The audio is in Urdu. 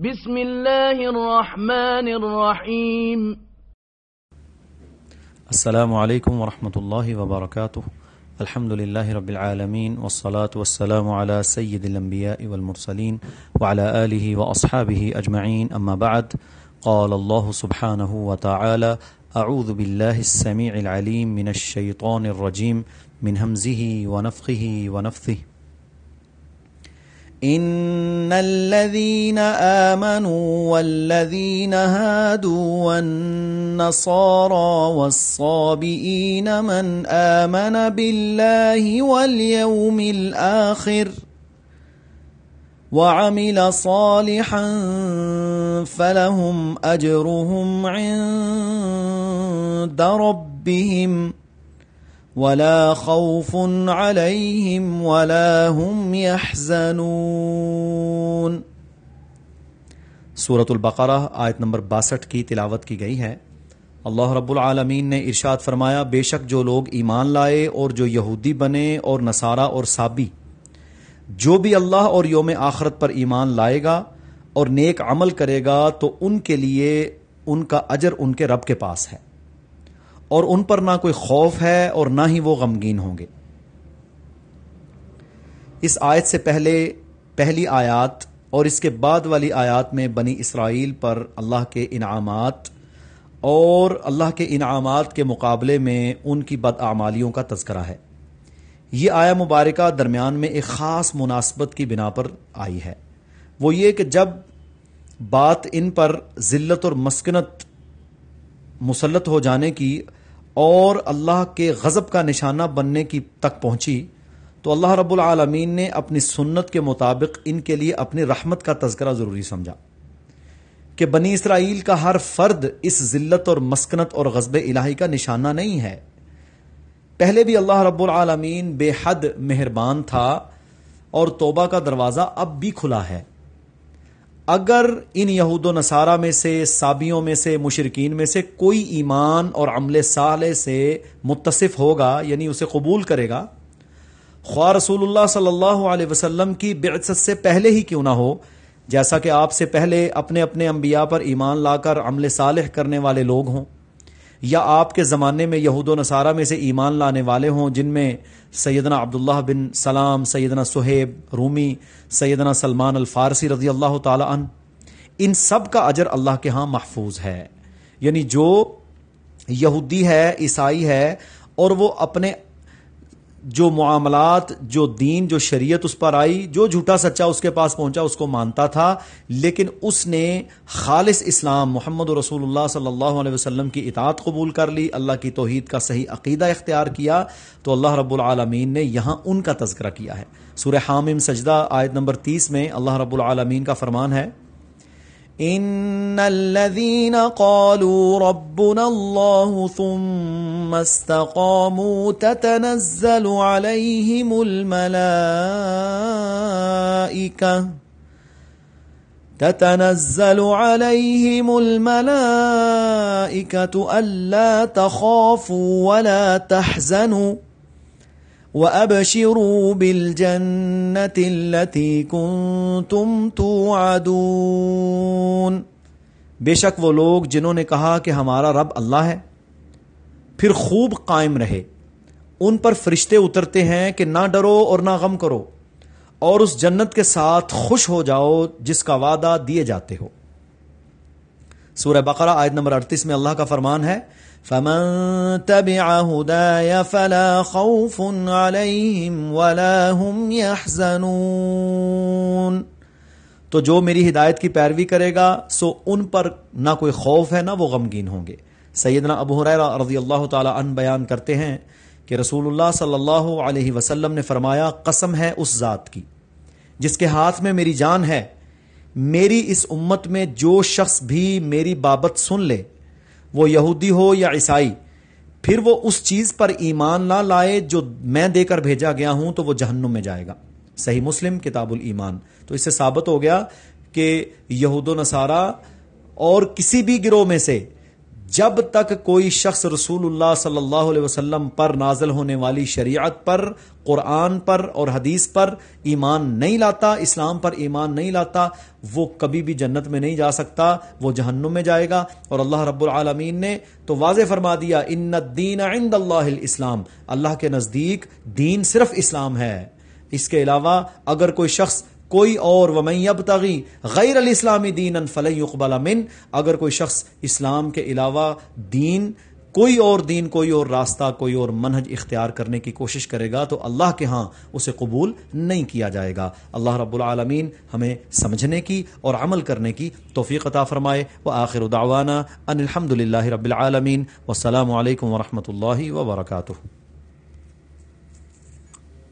بسم الله الرحمن الرحيم السلام عليكم ورحمة الله وبركاته الحمد لله رب العالمين والصلاة والسلام على سيد الأنبياء والمرسلين وعلى آله وأصحابه أجمعين أما بعد۔ قال الله سبحانه وتعالى أعوذ بالله السميع العليم من الشيطان الرجيم من همزه ونفخه ونفثه ان الذين امنوا والذين هادوا والنصارى والصابئين من امن بالله واليوم الاخر وعمل صالحا فلهم اجرهم عند ربهم ولا خوف عليهم ولا هم يحزنون سورة البقرہ آیت نمبر باسٹھ کی تلاوت کی گئی ہے۔ اللہ رب العالمین نے ارشاد فرمایا، بے شک جو لوگ ایمان لائے اور جو یہودی بنے اور نصارہ اور سابی جو بھی اللہ اور یوم آخرت پر ایمان لائے گا اور نیک عمل کرے گا، تو ان کے لیے ان کا اجر ان کے رب کے پاس ہے۔ اور ان پر نہ کوئی خوف ہے اور نہ ہی وہ غمگین ہوں گے۔ اس آیت سے پہلے پہلی آیات اور اس کے بعد والی آیات میں بنی اسرائیل پر اللہ کے انعامات اور اللہ کے انعامات کے مقابلے میں ان کی بدعمالیوں کا تذکرہ ہے۔ یہ آیا مبارکہ درمیان میں ایک خاص مناسبت کی بنا پر آئی ہے۔ وہ یہ کہ جب بات ان پر ذلت اور مسکنت مسلط ہو جانے کی اور اللہ کے غضب کا نشانہ بننے کی تک پہنچی، تو اللہ رب العالمین نے اپنی سنت کے مطابق ان کے لیے اپنی رحمت کا تذکرہ ضروری سمجھا کہ بنی اسرائیل کا ہر فرد اس ذلت اور مسکنت اور غزب الہی کا نشانہ نہیں ہے۔ پہلے بھی اللہ رب العالمین بے حد مہربان تھا اور توبہ کا دروازہ اب بھی کھلا ہے۔ اگر ان یہود و نصارہ میں سے سابیوں میں سے مشرقین میں سے کوئی ایمان اور عمل صالح سے متصف ہوگا یعنی اسے قبول کرے گا، خواہ رسول اللہ صلی اللہ علیہ وسلم کی بعثت سے پہلے ہی کیوں نہ ہو، جیسا کہ آپ سے پہلے اپنے اپنے انبیاء پر ایمان لا کر عمل صالح کرنے والے لوگ ہوں۔ یا آپ کے زمانے میں یہود و نصارہ میں سے ایمان لانے والے ہوں، جن میں سیدنا عبداللہ بن سلام، سیدنا سہیب رومی، سیدنا سلمان الفارسی رضی اللہ تعالی عنہ، ان سب کا اجر اللہ کے ہاں محفوظ ہے۔ یعنی جو یہودی ہے، عیسائی ہے، اور وہ اپنے جو معاملات، جو دین، جو شریعت اس پر آئی، جو جھوٹا سچا اس کے پاس پہنچا، اس کو مانتا تھا، لیکن اس نے خالص اسلام، محمد رسول اللہ صلی اللہ علیہ وسلم کی اطاعت قبول کر لی، اللہ کی توحید کا صحیح عقیدہ اختیار کیا، تو اللہ رب العالمین نے یہاں ان کا تذکرہ کیا ہے۔ سورہ حامم سجدہ، آیت نمبر تیس میں اللہ رب العالمین کا فرمان ہے ان الذين قالوا ربنا الله ثم استقاموا تتنزل عليهم الملائكه تتنزل عليهم الملائكه الا تخافوا ولا تحزنوا وَأَبْشِرُوا بِالْجَنَّةِ الَّتِي كُنْتُمْ تُوعَدُونَ بے شک وہ لوگ جنہوں نے کہا کہ ہمارا رب اللہ ہے، پھر خوب قائم رہے۔ ان پر فرشتے اترتے ہیں کہ نہ ڈرو اور نہ غم کرو، اور اس جنت کے ساتھ خوش ہو جاؤ جس کا وعدہ دیے جاتے ہو۔ سورہ بقرہ آیت نمبر 38 میں اللہ کا فرمان ہے، فمن تبع هدايا فلا خوف عليهم ولا هم يحزنون۔ تو جو میری ہدایت کی پیروی کرے گا، سو ان پر نہ کوئی خوف ہے، نہ وہ غمگین ہوں گے۔ سیدنا ابو حریرہ رضی اللہ تعالی عنہ بیان کرتے ہیں کہ رسول اللہ صلی اللہ علیہ وسلم نے فرمایا، قسم ہے اس ذات کی، جس کے ہاتھ میں میری جان ہے میری اس امت میں جو شخص بھی میری بابت سن لے، وہ یہودی ہو یا عیسائی، پھر وہ اس چیز پر ایمان نہ لائے جو میں دے کر بھیجا گیا ہوں، تو وہ جہنم میں جائے گا۔ صحیح مسلم، کتاب الایمان۔ تو اس سے ثابت ہو گیا کہ یہود و نصارہ اور کسی بھی گروہ میں سے جب تک کوئی شخص رسول اللہ صلی اللہ علیہ وسلم پر نازل ہونے والی شریعت پر، قرآن پر اور حدیث پر ایمان نہیں لاتا، اسلام پر ایمان نہیں لاتا، وہ کبھی بھی جنت میں نہیں جا سکتا، وہ جہنم میں جائے گا۔ اور اللہ رب العالمین نے تو واضح فرما دیا، ان الدین عند اللہ الاسلام اللہ کے نزدیک دین صرف اسلام ہے۔ اس کے علاوہ اگر کوئی شخص کوئی اور ومئی غیر الاسلامی دین فلح اقبال من، اگر کوئی شخص اسلام کے علاوہ دین، کوئی اور دین، کوئی اور راستہ، کوئی اور منہج اختیار کرنے کی کوشش کرے گا تو اللہ کے ہاں اسے قبول نہیں کیا جائے گا۔ اللہ رب العالمین ہمیں سمجھنے کی اور عمل کرنے کی توفیق عطا فرمائے۔ وہ آخر دعوانا ان الحمد للہ رب العالمین۔ والسلام علیکم ورحمۃ اللہ وبرکاتہ۔